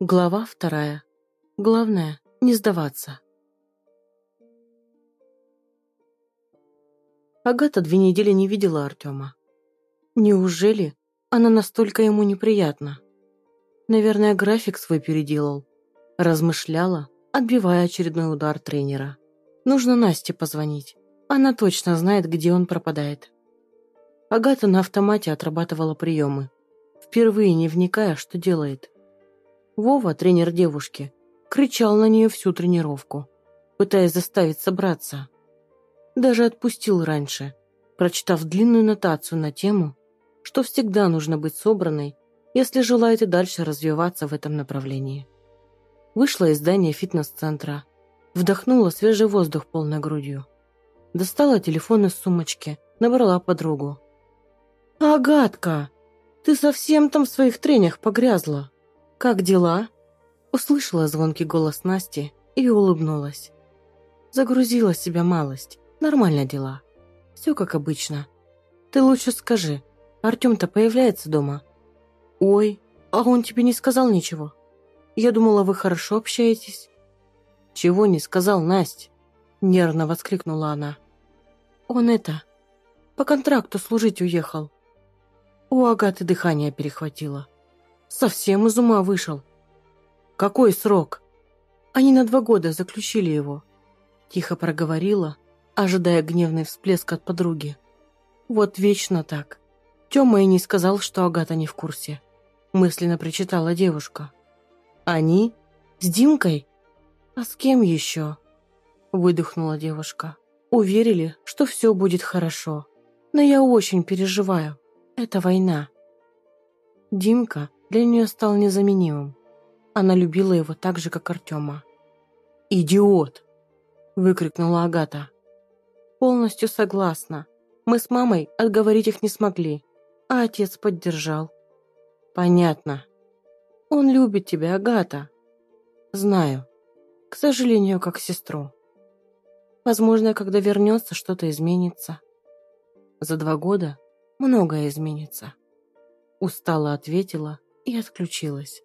Глава вторая. Главное – не сдаваться. Агата две недели не видела Артема. Неужели она настолько ему неприятна? Наверное, график свой переделал. Размышляла, отбивая очередной удар тренера. Нужно Насте позвонить. Она точно знает, где он пропадает. Агата на автомате отрабатывала приемы, впервые не вникая, что делает – Вова, тренер девушки, кричал на нее всю тренировку, пытаясь заставить собраться. Даже отпустил раньше, прочитав длинную нотацию на тему, что всегда нужно быть собранной, если желает и дальше развиваться в этом направлении. Вышла из здания фитнес-центра, вдохнула свежий воздух полной грудью. Достала телефон из сумочки, набрала подругу. «Агатка, ты совсем там в своих тренях погрязла?» «Как дела?» Услышала звонкий голос Насти и улыбнулась. Загрузила себя малость. Нормально дела. Все как обычно. Ты лучше скажи, Артем-то появляется дома? Ой, а он тебе не сказал ничего? Я думала, вы хорошо общаетесь. Чего не сказал, Насть? Нервно воскликнула она. Он это, по контракту служить уехал. У Агаты дыхание перехватило. Совсем из ума вышел. Какой срок? Они на два года заключили его. Тихо проговорила, ожидая гневный всплеск от подруги. Вот вечно так. Тёма и не сказал, что Агата не в курсе. Мысленно причитала девушка. Они? С Димкой? А с кем еще? Выдохнула девушка. Уверили, что все будет хорошо. Но я очень переживаю. Это война. Димка для нее стал незаменимым. Она любила его так же, как Артема. «Идиот!» – выкрикнула Агата. «Полностью согласна. Мы с мамой отговорить их не смогли, а отец поддержал». «Понятно. Он любит тебя, Агата». «Знаю. К сожалению, как сестру. Возможно, когда вернется, что-то изменится. За два года многое изменится». Устало ответила и отключилась.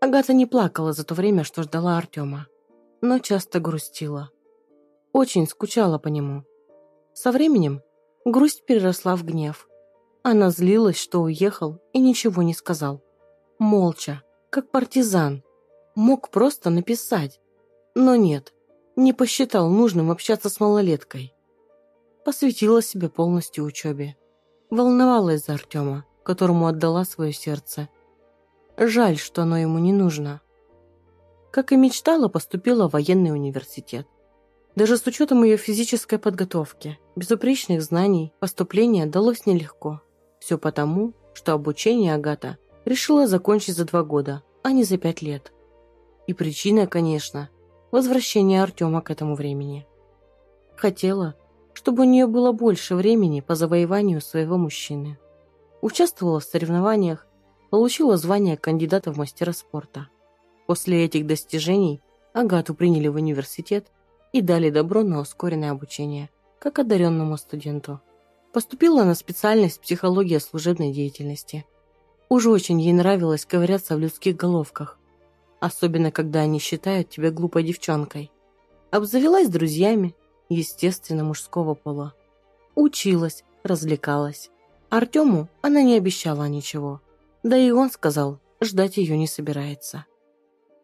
Агата не плакала за то время, что ждала Артема, но часто грустила. Очень скучала по нему. Со временем грусть переросла в гнев. Она злилась, что уехал и ничего не сказал. Молча, как партизан. Мог просто написать. Но нет, не посчитал нужным общаться с малолеткой. Посвятила себе полностью учебе. Волновалась за Артема которому отдала свое сердце. Жаль, что оно ему не нужно. Как и мечтала, поступила в военный университет. Даже с учетом ее физической подготовки, безупречных знаний, поступление далось нелегко. Все потому, что обучение Агата решила закончить за два года, а не за пять лет. И причина, конечно, возвращение Артема к этому времени. Хотела, чтобы у нее было больше времени по завоеванию своего мужчины участвовала в соревнованиях, получила звание кандидата в мастера спорта. После этих достижений Агату приняли в университет и дали добро на ускоренное обучение, как одаренному студенту. Поступила на специальность психология служебной деятельности. Уже очень ей нравилось ковыряться в людских головках, особенно когда они считают тебя глупой девчонкой. Обзавелась друзьями, естественно, мужского пола. Училась, развлекалась. Артему она не обещала ничего. Да и он сказал, ждать ее не собирается.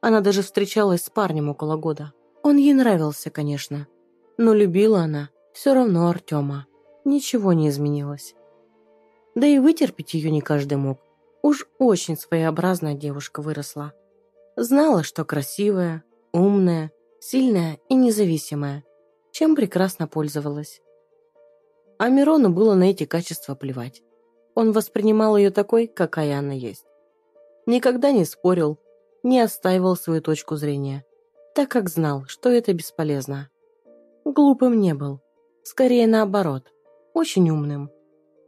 Она даже встречалась с парнем около года. Он ей нравился, конечно. Но любила она все равно Артема. Ничего не изменилось. Да и вытерпеть ее не каждый мог. Уж очень своеобразная девушка выросла. Знала, что красивая, умная, сильная и независимая, чем прекрасно пользовалась. А Мирону было на эти качества плевать. Он воспринимал ее такой, какая она есть. Никогда не спорил, не отстаивал свою точку зрения, так как знал, что это бесполезно. Глупым не был, скорее наоборот, очень умным.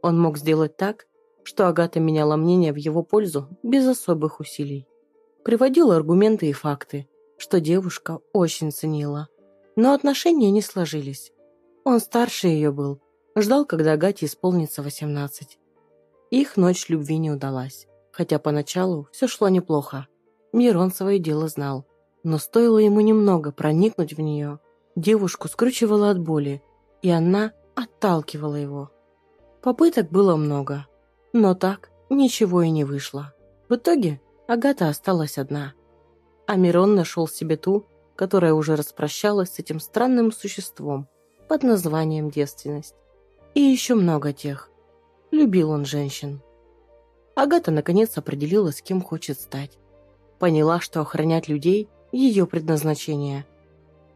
Он мог сделать так, что Агата меняла мнение в его пользу без особых усилий. Приводил аргументы и факты, что девушка очень ценила. Но отношения не сложились. Он старше ее был, Ждал, когда Агате исполнится 18. Их ночь любви не удалась, хотя поначалу все шло неплохо. Мирон свое дело знал, но стоило ему немного проникнуть в нее, девушку скручивала от боли, и она отталкивала его. Попыток было много, но так ничего и не вышло. В итоге Агата осталась одна, а Мирон нашел себе ту, которая уже распрощалась с этим странным существом под названием девственность. И еще много тех, Любил он женщин. Агата наконец определилась, кем хочет стать. Поняла, что охранять людей – ее предназначение.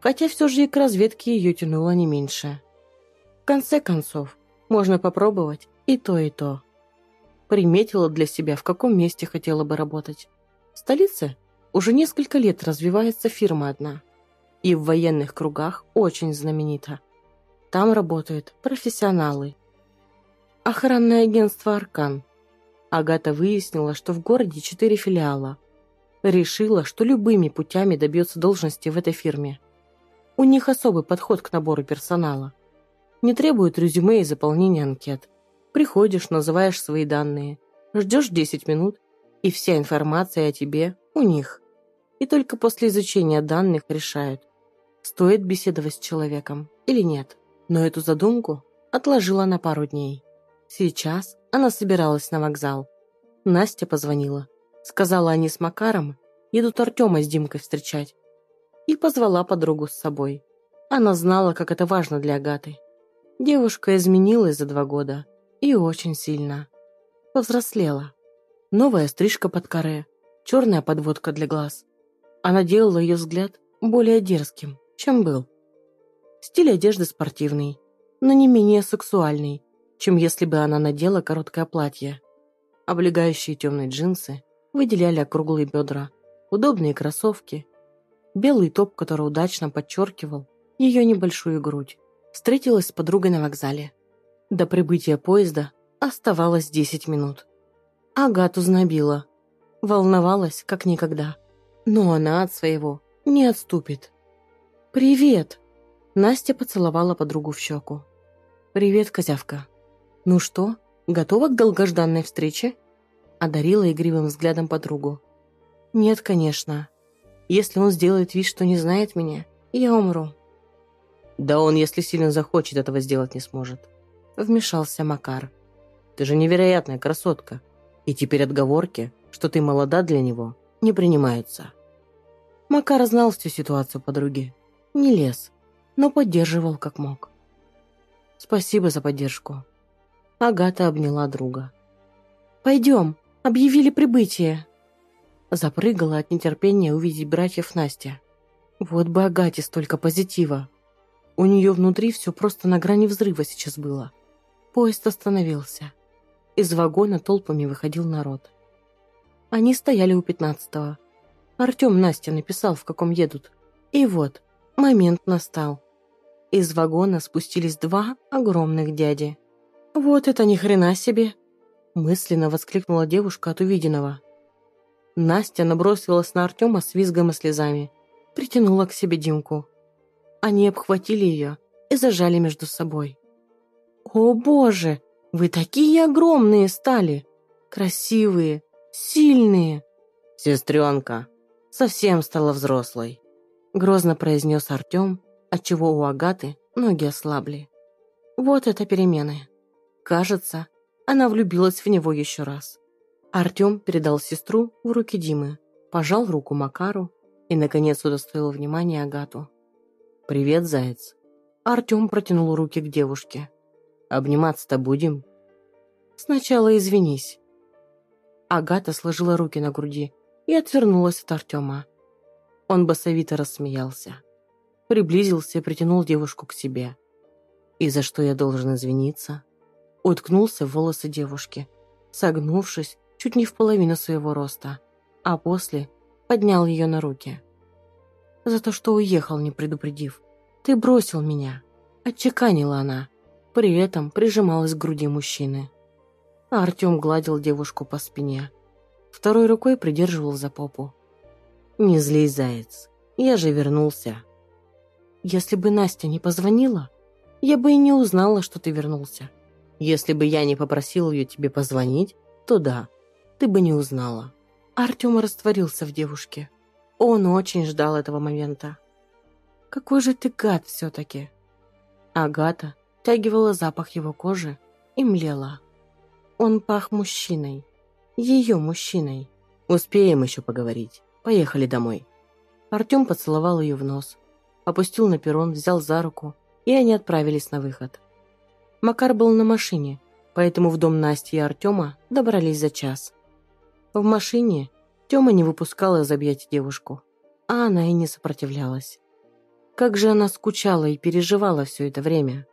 Хотя все же и к разведке ее тянуло не меньше. В конце концов, можно попробовать и то, и то. Приметила для себя, в каком месте хотела бы работать. В столице уже несколько лет развивается фирма одна. И в военных кругах очень знаменита. Там работают профессионалы – Охранное агентство «Аркан». Агата выяснила, что в городе четыре филиала. Решила, что любыми путями добьется должности в этой фирме. У них особый подход к набору персонала. Не требуют резюме и заполнения анкет. Приходишь, называешь свои данные, ждешь 10 минут, и вся информация о тебе у них. И только после изучения данных решают, стоит беседовать с человеком или нет. Но эту задумку отложила на пару дней. Сейчас она собиралась на вокзал. Настя позвонила. Сказала они с Макаром, едут Артема с Димкой встречать. И позвала подругу с собой. Она знала, как это важно для Агаты. Девушка изменилась за два года. И очень сильно. Повзрослела. Новая стрижка под каре, черная подводка для глаз. Она делала ее взгляд более дерзким, чем был. Стиль одежды спортивный, но не менее сексуальный, чем если бы она надела короткое платье. Облегающие темные джинсы выделяли округлые бедра, удобные кроссовки, белый топ, который удачно подчеркивал ее небольшую грудь. Встретилась с подругой на вокзале. До прибытия поезда оставалось 10 минут. Агату знобила. Волновалась, как никогда. Но она от своего не отступит. «Привет!» Настя поцеловала подругу в щеку. «Привет, козявка!» «Ну что, готова к долгожданной встрече?» Одарила игривым взглядом подругу. «Нет, конечно. Если он сделает вид, что не знает меня, я умру». «Да он, если сильно захочет, этого сделать не сможет», — вмешался Макар. «Ты же невероятная красотка, и теперь отговорки, что ты молода для него, не принимаются». Макар знал всю ситуацию подруги, не лез, но поддерживал как мог. «Спасибо за поддержку», Агата обняла друга. «Пойдем, объявили прибытие!» Запрыгала от нетерпения увидеть братьев Настя. Вот бы Агате столько позитива. У нее внутри все просто на грани взрыва сейчас было. Поезд остановился. Из вагона толпами выходил народ. Они стояли у пятнадцатого. Артем Настя написал, в каком едут. И вот, момент настал. Из вагона спустились два огромных дяди. «Вот это ни хрена себе!» Мысленно воскликнула девушка от увиденного. Настя набросилась на Артема с визгом и слезами. Притянула к себе Димку. Они обхватили ее и зажали между собой. «О боже! Вы такие огромные стали! Красивые, сильные!» «Сестренка!» Совсем стала взрослой. Грозно произнес Артем, отчего у Агаты ноги ослабли. Вот это перемены. Кажется, она влюбилась в него еще раз. Артем передал сестру в руки Димы, пожал руку Макару и, наконец, удостоил внимания Агату. «Привет, заяц». Артем протянул руки к девушке. «Обниматься-то будем?» «Сначала извинись». Агата сложила руки на груди и отвернулась от Артема. Он басовито рассмеялся. Приблизился и притянул девушку к себе. «И за что я должен извиниться?» уткнулся в волосы девушки, согнувшись чуть не в половину своего роста, а после поднял ее на руки. «За то, что уехал, не предупредив. Ты бросил меня», — отчеканила она, при этом прижималась к груди мужчины. А Артем гладил девушку по спине, второй рукой придерживал за попу. «Не злись, заяц, я же вернулся». «Если бы Настя не позвонила, я бы и не узнала, что ты вернулся», Если бы я не попросил ее тебе позвонить, то да, ты бы не узнала. Артем растворился в девушке. Он очень ждал этого момента. Какой же ты гад все-таки. Агата тягивала запах его кожи и млела. Он пах мужчиной. Ее мужчиной. Успеем еще поговорить. Поехали домой. Артем поцеловал ее в нос, опустил на перрон, взял за руку, и они отправились на выход. Макар был на машине, поэтому в дом Насти и Артема добрались за час. В машине Тёма не выпускал из объятий девушку, а она и не сопротивлялась. Как же она скучала и переживала все это время.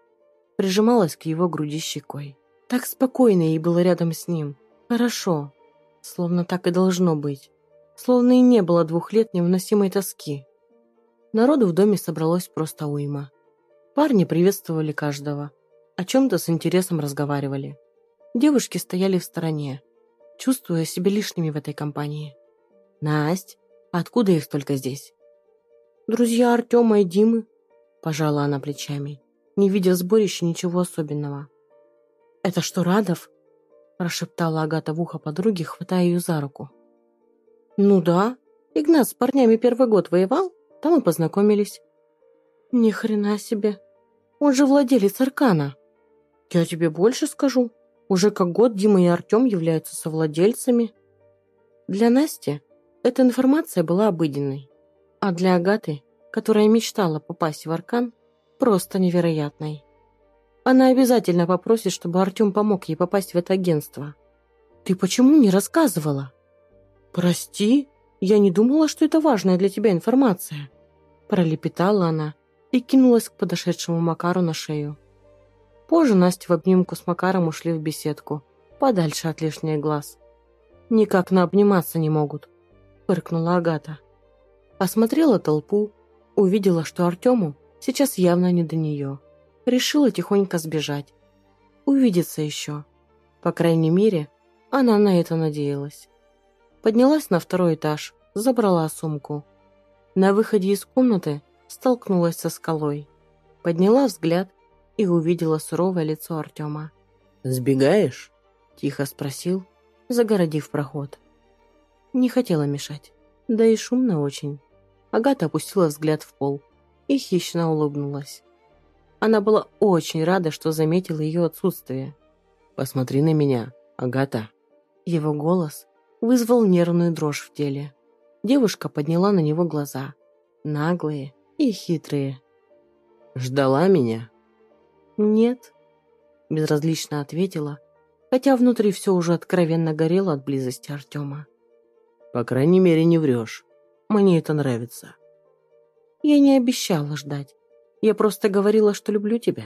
Прижималась к его груди щекой. Так спокойно ей было рядом с ним. Хорошо. Словно так и должно быть. Словно и не было двух лет невыносимой тоски. Народу в доме собралось просто уйма. Парни приветствовали каждого. О чем-то с интересом разговаривали. Девушки стояли в стороне, чувствуя себя лишними в этой компании. «Насть, откуда их столько здесь?» «Друзья Артема и Димы», – пожала она плечами, не видя в сборище ничего особенного. «Это что, Радов?» – прошептала Агата в ухо подруги, хватая ее за руку. «Ну да, Игнат с парнями первый год воевал, там и познакомились». «Ни хрена себе! Он же владелец Аркана!» «Я тебе больше скажу. Уже как год Дима и Артем являются совладельцами». Для Насти эта информация была обыденной, а для Агаты, которая мечтала попасть в Аркан, просто невероятной. Она обязательно попросит, чтобы Артем помог ей попасть в это агентство. «Ты почему не рассказывала?» «Прости, я не думала, что это важная для тебя информация», пролепетала она и кинулась к подошедшему Макару на шею. Позже Настя в обнимку с Макаром ушли в беседку, подальше от лишних глаз. «Никак на обниматься не могут», фыркнула Агата. Осмотрела толпу, увидела, что Артему сейчас явно не до нее. Решила тихонько сбежать. Увидеться еще. По крайней мере, она на это надеялась. Поднялась на второй этаж, забрала сумку. На выходе из комнаты столкнулась со скалой. Подняла взгляд и увидела суровое лицо Артема. «Сбегаешь?» – тихо спросил, загородив проход. Не хотела мешать. Да и шумно очень. Агата опустила взгляд в пол и хищно улыбнулась. Она была очень рада, что заметила ее отсутствие. «Посмотри на меня, Агата». Его голос вызвал нервную дрожь в теле. Девушка подняла на него глаза. Наглые и хитрые. «Ждала меня?» «Нет», – безразлично ответила, хотя внутри все уже откровенно горело от близости Артема. По крайней мере, не врешь. Мне это нравится. Я не обещала ждать. Я просто говорила, что люблю тебя.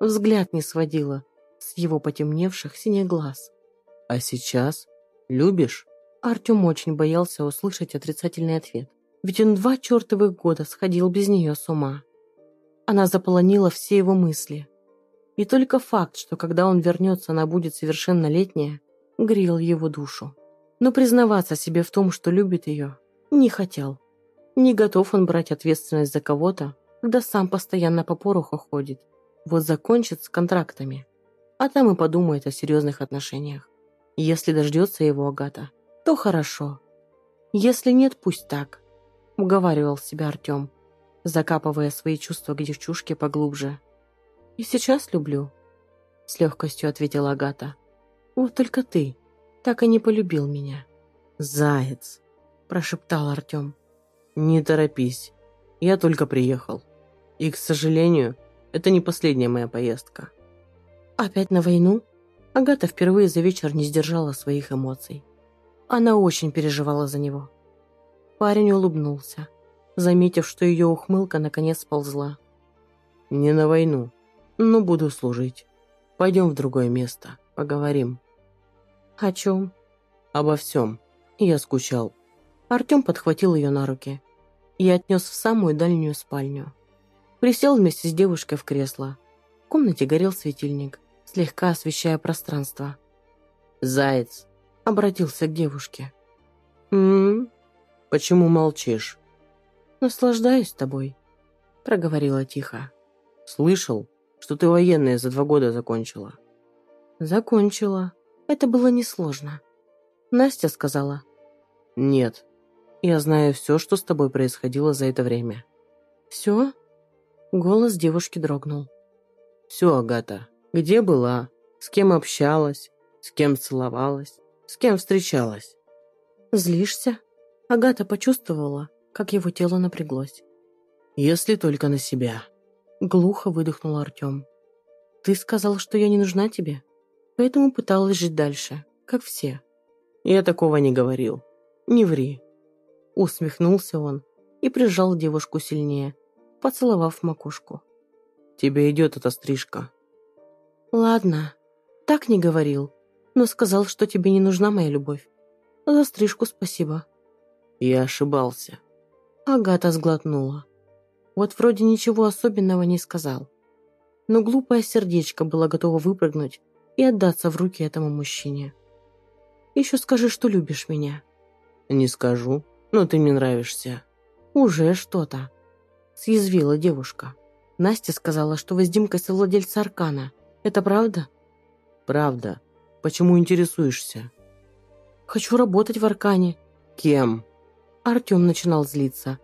Взгляд не сводила с его потемневших синих глаз. А сейчас? Любишь? Артем очень боялся услышать отрицательный ответ. Ведь он два чертовых года сходил без нее с ума. Она заполонила все его мысли. И только факт, что когда он вернется, она будет совершеннолетняя, грел его душу но признаваться себе в том, что любит ее, не хотел. Не готов он брать ответственность за кого-то, когда сам постоянно по пороху ходит. Вот закончит с контрактами, а там и подумает о серьезных отношениях. Если дождется его Агата, то хорошо. Если нет, пусть так, уговаривал себя Артем, закапывая свои чувства к девчушке поглубже. «И сейчас люблю», — с легкостью ответила Агата. «Вот только ты так и не полюбил меня. «Заяц», – прошептал Артем. «Не торопись. Я только приехал. И, к сожалению, это не последняя моя поездка». «Опять на войну?» Агата впервые за вечер не сдержала своих эмоций. Она очень переживала за него. Парень улыбнулся, заметив, что ее ухмылка наконец сползла. «Не на войну, но буду служить. Пойдем в другое место, поговорим». «О чем?» «Обо всем. Я скучал». Артем подхватил ее на руки и отнес в самую дальнюю спальню. Присел вместе с девушкой в кресло. В комнате горел светильник, слегка освещая пространство. «Заяц!» — обратился к девушке. «М-м? Почему молчишь?» «Наслаждаюсь тобой», — проговорила тихо. «Слышал, что ты военная за два года закончила». Закончила. Это было несложно. Настя сказала. Нет. Я знаю все, что с тобой происходило за это время. Все? Голос девушки дрогнул. Все, Агата. Где была? С кем общалась? С кем целовалась? С кем встречалась? Злишься? Агата почувствовала, как его тело напряглось. Если только на себя. Глухо выдохнул Артем. Ты сказал, что я не нужна тебе, поэтому пыталась жить дальше, как все. Я такого не говорил. Не ври. Усмехнулся он и прижал девушку сильнее, поцеловав макушку. Тебе идет эта стрижка. Ладно, так не говорил, но сказал, что тебе не нужна моя любовь. За стрижку спасибо. Я ошибался. Агата сглотнула. Вот вроде ничего особенного не сказал. Но глупое сердечко было готово выпрыгнуть и отдаться в руки этому мужчине. Еще скажи, что любишь меня. Не скажу, но ты мне нравишься. Уже что-то. Съязвила девушка. Настя сказала, что вы с Димкой совладельца Аркана. Это правда? Правда. Почему интересуешься? Хочу работать в Аркане. Кем? Артем начинал злиться.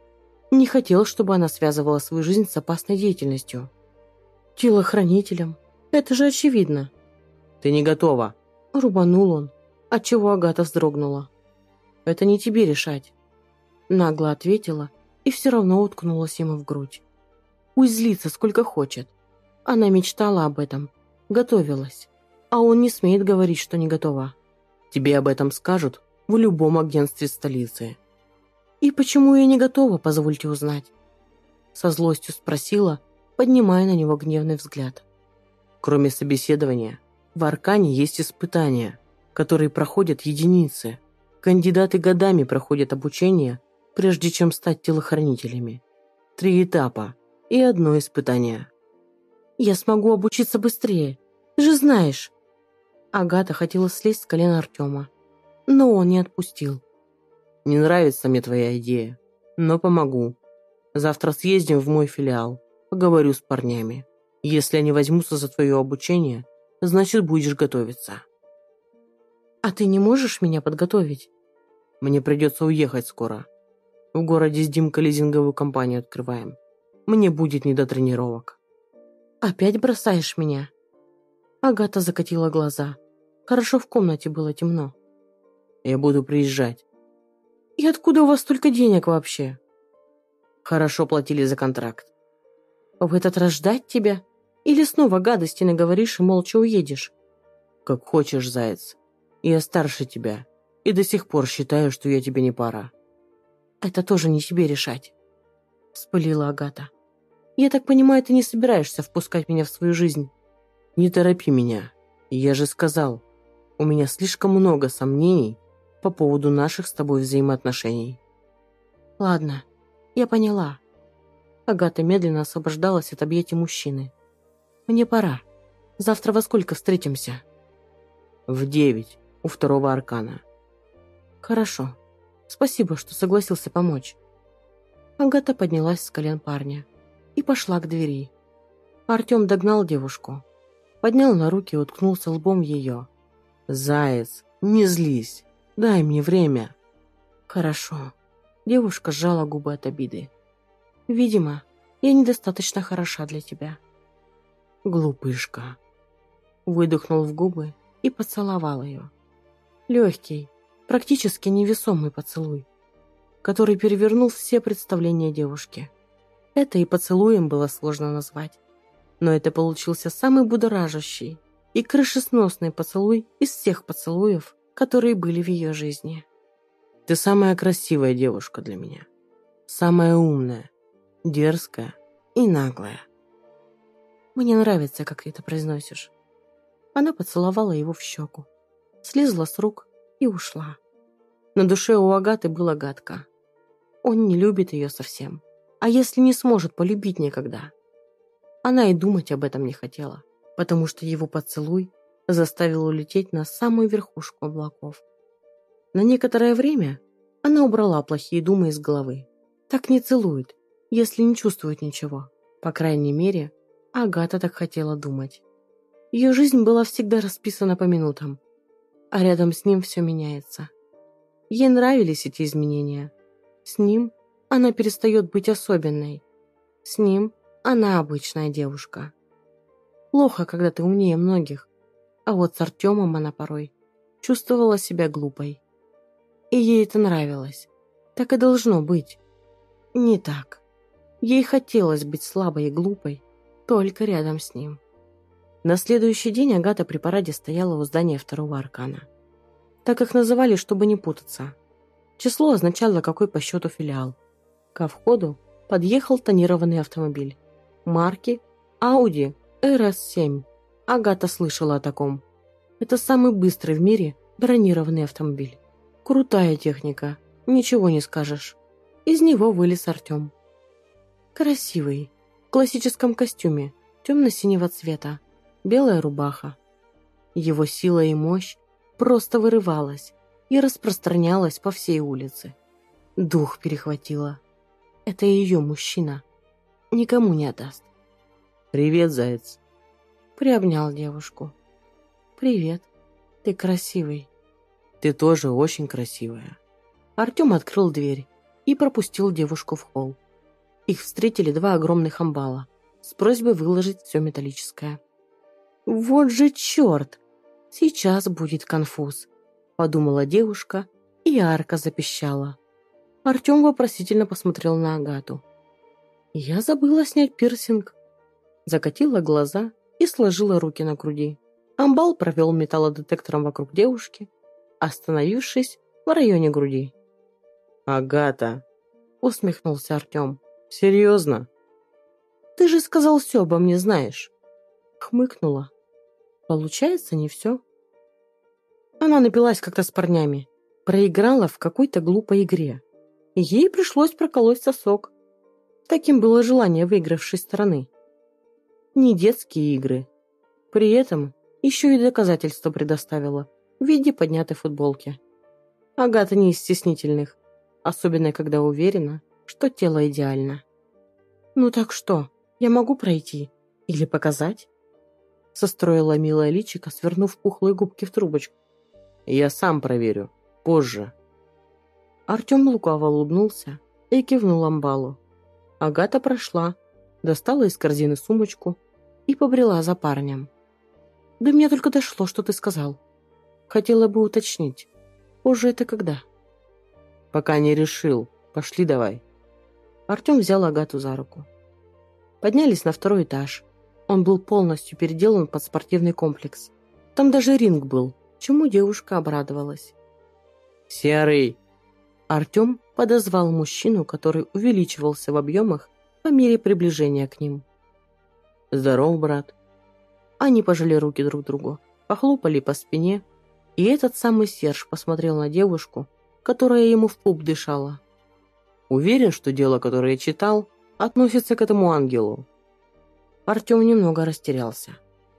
Не хотел, чтобы она связывала свою жизнь с опасной деятельностью. Телохранителем. Это же очевидно. Ты не готова. Рубанул он, отчего Агата вздрогнула. Это не тебе решать. Нагло ответила и все равно уткнулась ему в грудь. Пусть злится сколько хочет. Она мечтала об этом, готовилась. А он не смеет говорить, что не готова. Тебе об этом скажут в любом агентстве столицы. «И почему я не готова, позвольте узнать?» Со злостью спросила, поднимая на него гневный взгляд. Кроме собеседования, в Аркане есть испытания, которые проходят единицы. Кандидаты годами проходят обучение, прежде чем стать телохранителями. Три этапа и одно испытание. «Я смогу обучиться быстрее, ты же знаешь!» Агата хотела слезть с колена Артема, но он не отпустил. Не нравится мне твоя идея, но помогу. Завтра съездим в мой филиал, поговорю с парнями. Если они возьмутся за твое обучение, значит, будешь готовиться. А ты не можешь меня подготовить? Мне придется уехать скоро. В городе с Димкой лизинговую компанию открываем. Мне будет не до тренировок. Опять бросаешь меня? Агата закатила глаза. Хорошо в комнате было темно. Я буду приезжать. И откуда у вас столько денег вообще? Хорошо платили за контракт. В этот раз ждать тебя? Или снова гадости наговоришь и молча уедешь? Как хочешь, заяц. Я старше тебя. И до сих пор считаю, что я тебе не пара. Это тоже не тебе решать. Вспылила Агата. Я так понимаю, ты не собираешься впускать меня в свою жизнь? Не торопи меня. Я же сказал, у меня слишком много сомнений по поводу наших с тобой взаимоотношений. Ладно, я поняла. Агата медленно освобождалась от объятий мужчины. Мне пора. Завтра во сколько встретимся? В девять, у второго аркана. Хорошо. Спасибо, что согласился помочь. Агата поднялась с колен парня и пошла к двери. Артем догнал девушку, поднял на руки и уткнулся лбом ее. «Заяц, не злись. Дай мне время». «Хорошо». Девушка сжала губы от обиды. «Видимо, я недостаточно хороша для тебя». «Глупышка». Выдохнул в губы и поцеловал ее. Легкий, практически невесомый поцелуй, который перевернул все представления девушки. Это и поцелуем было сложно назвать. Но это получился самый будоражащий и крышесносный поцелуй из всех поцелуев, которые были в ее жизни. Ты самая красивая девушка для меня. Самая умная, дерзкая и наглая. Мне нравится, как ты это произносишь. Она поцеловала его в щеку, слезла с рук и ушла. На душе у Агаты было гадко. Он не любит ее совсем. А если не сможет полюбить никогда? Она и думать об этом не хотела, потому что его поцелуй заставил улететь на самую верхушку облаков. На некоторое время она убрала плохие думы из головы. Так не целует, если не чувствует ничего. По крайней мере, Агата так хотела думать. Ее жизнь была всегда расписана по минутам, а рядом с ним все меняется. Ей нравились эти изменения. С ним она перестает быть особенной. С ним она обычная девушка. Плохо, когда ты умнее многих, а вот с Артемом она порой чувствовала себя глупой. И ей это нравилось. Так и должно быть. Не так. Ей хотелось быть слабой и глупой, только рядом с ним. На следующий день Агата при параде стояла у здания второго аркана. Так их называли, чтобы не путаться. Число означало, какой по счету филиал. Ко входу подъехал тонированный автомобиль. Марки Audi RS7. Агата слышала о таком. Это самый быстрый в мире бронированный автомобиль. Крутая техника, ничего не скажешь. Из него вылез Артем. Красивый, в классическом костюме, темно-синего цвета, белая рубаха. Его сила и мощь просто вырывалась и распространялась по всей улице. Дух перехватило. Это ее мужчина. Никому не отдаст. «Привет, заяц!» Приобнял девушку. «Привет. Ты красивый». «Ты тоже очень красивая». Артем открыл дверь и пропустил девушку в холл. Их встретили два огромных амбала с просьбой выложить все металлическое. «Вот же черт! Сейчас будет конфуз», — подумала девушка, и арка запищала. Артем вопросительно посмотрел на Агату. «Я забыла снять пирсинг». Закатила глаза и сложила руки на груди. Амбал провел металлодетектором вокруг девушки, остановившись в районе груди. «Агата!» — усмехнулся Артем. «Серьезно?» «Ты же сказал все обо мне знаешь!» Хмыкнула. «Получается, не все?» Она напилась как-то с парнями, проиграла в какой-то глупой игре. Ей пришлось проколоть сосок. Таким было желание выигравшей стороны. Не детские игры. При этом еще и доказательства предоставила в виде поднятой футболки. Агата не из стеснительных, особенно когда уверена, что тело идеально. «Ну так что, я могу пройти? Или показать?» Состроила милая личико, свернув пухлые губки в трубочку. «Я сам проверю. Позже». Артем лукаво улыбнулся и кивнул амбалу. Агата прошла, достала из корзины сумочку и побрела за парнем. «Да мне только дошло, что ты сказал. Хотела бы уточнить. Позже это когда?» «Пока не решил. Пошли давай». Артем взял Агату за руку. Поднялись на второй этаж. Он был полностью переделан под спортивный комплекс. Там даже ринг был, чему девушка обрадовалась. «Серый!» Артем подозвал мужчину, который увеличивался в объемах по мере приближения к ним. «Здоров, брат!» Они пожали руки друг другу, похлопали по спине, и этот самый Серж посмотрел на девушку, которая ему в пуп дышала. Уверен, что дело, которое я читал, относится к этому ангелу. Артем немного растерялся,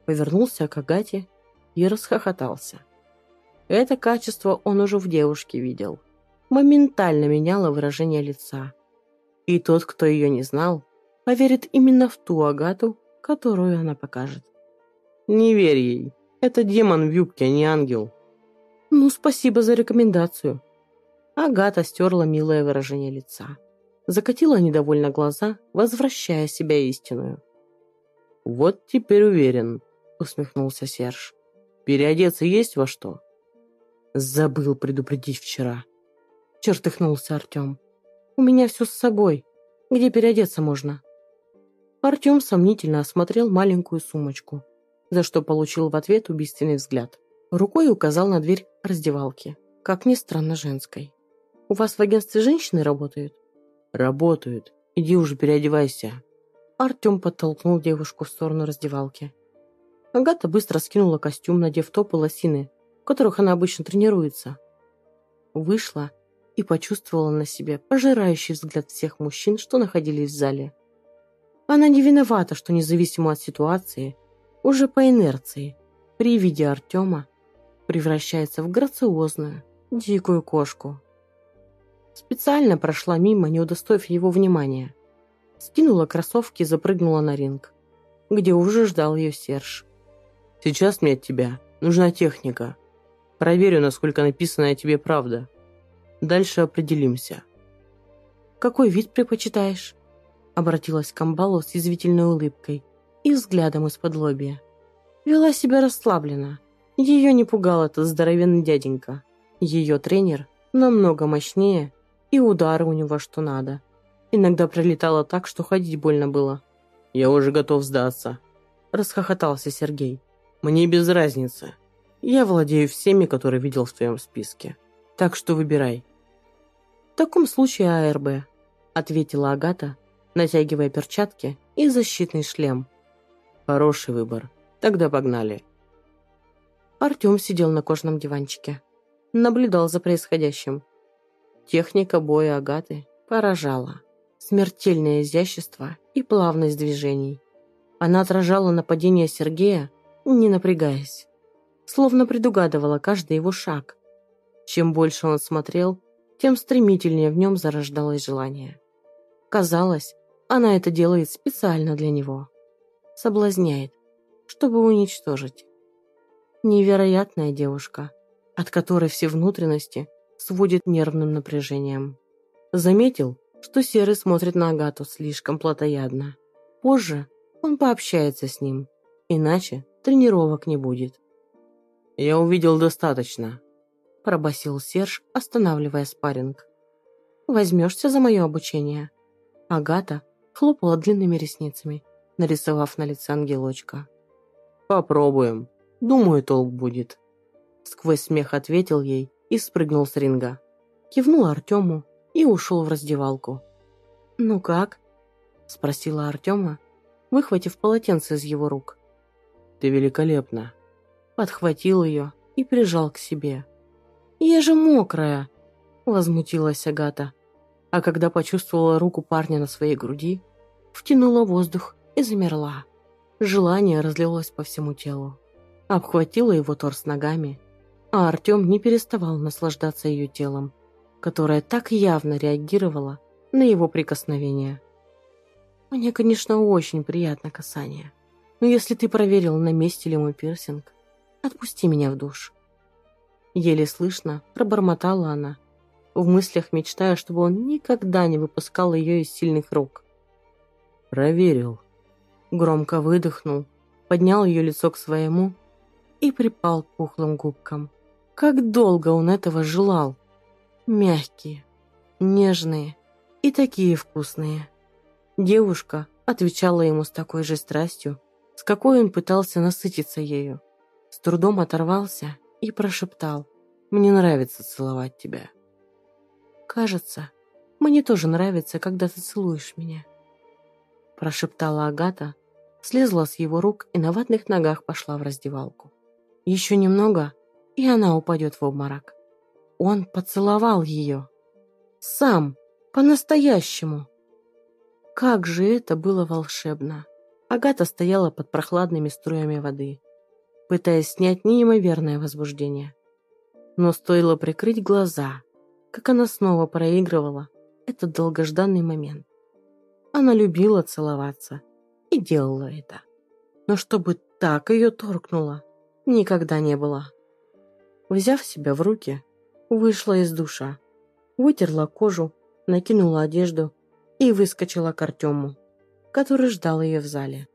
повернулся к Агате и расхохотался. Это качество он уже в девушке видел. Моментально меняло выражение лица. И тот, кто ее не знал, поверит именно в ту Агату, которую она покажет. Не верь ей. Это демон в юбке, а не ангел. Ну, спасибо за рекомендацию. Агата стерла милое выражение лица. Закатила недовольно глаза, возвращая себя истинную. «Вот теперь уверен», — усмехнулся Серж. «Переодеться есть во что?» «Забыл предупредить вчера», — чертыхнулся Артем. «У меня все с собой. Где переодеться можно?» Артем сомнительно осмотрел маленькую сумочку, за что получил в ответ убийственный взгляд. Рукой указал на дверь раздевалки, как ни странно женской. У вас в агентстве женщины работают?» «Работают. Иди уже переодевайся». Артем подтолкнул девушку в сторону раздевалки. Агата быстро скинула костюм, надев топ и лосины, в которых она обычно тренируется. Вышла и почувствовала на себе пожирающий взгляд всех мужчин, что находились в зале. Она не виновата, что независимо от ситуации, уже по инерции, при виде Артема, превращается в грациозную, дикую кошку. Специально прошла мимо, не удостоив его внимания. Скинула кроссовки и запрыгнула на ринг, где уже ждал ее Серж. Сейчас мне от тебя нужна техника. Проверю, насколько написанная тебе правда. Дальше определимся. Какой вид предпочитаешь? Обратилась к Амбалу с язвительной улыбкой и взглядом из-под лобья. Вела себя расслабленно. Ее не пугал этот здоровенный дяденька. Ее тренер намного мощнее, и удары у него что надо. Иногда прилетало так, что ходить больно было. «Я уже готов сдаться», – расхохотался Сергей. «Мне без разницы. Я владею всеми, которые видел в твоем списке. Так что выбирай». «В таком случае АРБ», – ответила Агата, натягивая перчатки и защитный шлем. «Хороший выбор. Тогда погнали». Артем сидел на кожаном диванчике. Наблюдал за происходящим. Техника боя Агаты поражала. Смертельное изящество и плавность движений. Она отражала нападение Сергея, не напрягаясь. Словно предугадывала каждый его шаг. Чем больше он смотрел, тем стремительнее в нем зарождалось желание. Казалось, она это делает специально для него. Соблазняет, чтобы уничтожить. Невероятная девушка, от которой все внутренности сводит нервным напряжением. Заметил, что Серый смотрит на Агату слишком плотоядно. Позже он пообщается с ним, иначе тренировок не будет. «Я увидел достаточно», – пробасил Серж, останавливая спарринг. «Возьмешься за мое обучение?» Агата хлопала длинными ресницами, нарисовав на лице ангелочка. «Попробуем. Думаю, толк будет». Сквозь смех ответил ей и спрыгнул с ринга. Кивнул Артему и ушел в раздевалку. «Ну как?» – спросила Артема, выхватив полотенце из его рук. «Ты великолепна!» Подхватил ее и прижал к себе. «Я же мокрая!» – возмутилась Агата. А когда почувствовала руку парня на своей груди, втянула воздух и замерла. Желание разлилось по всему телу. Обхватила его торс ногами, а Артем не переставал наслаждаться ее телом, которое так явно реагировало на его прикосновение. Мне, конечно, очень приятно касание, но если ты проверил, на месте ли мой пирсинг, отпусти меня в душ. Еле слышно пробормотала она, в мыслях мечтая, чтобы он никогда не выпускал ее из сильных рук. «Проверил». Громко выдохнул, поднял ее лицо к своему и припал к пухлым губкам. Как долго он этого желал. Мягкие, нежные и такие вкусные. Девушка отвечала ему с такой же страстью, с какой он пытался насытиться ею. С трудом оторвался и прошептал «Мне нравится целовать тебя». «Кажется, мне тоже нравится, когда ты целуешь меня», прошептала Агата, слезла с его рук и на ватных ногах пошла в раздевалку. Еще немного, и она упадет в обморок. Он поцеловал ее. Сам, по-настоящему. Как же это было волшебно. Агата стояла под прохладными струями воды, пытаясь снять неимоверное возбуждение. Но стоило прикрыть глаза, как она снова проигрывала этот долгожданный момент. Она любила целоваться и делала это. Но чтобы так ее торкнуло, никогда не было. Взяв себя в руки, вышла из душа, вытерла кожу, накинула одежду и выскочила к Артему, который ждал ее в зале.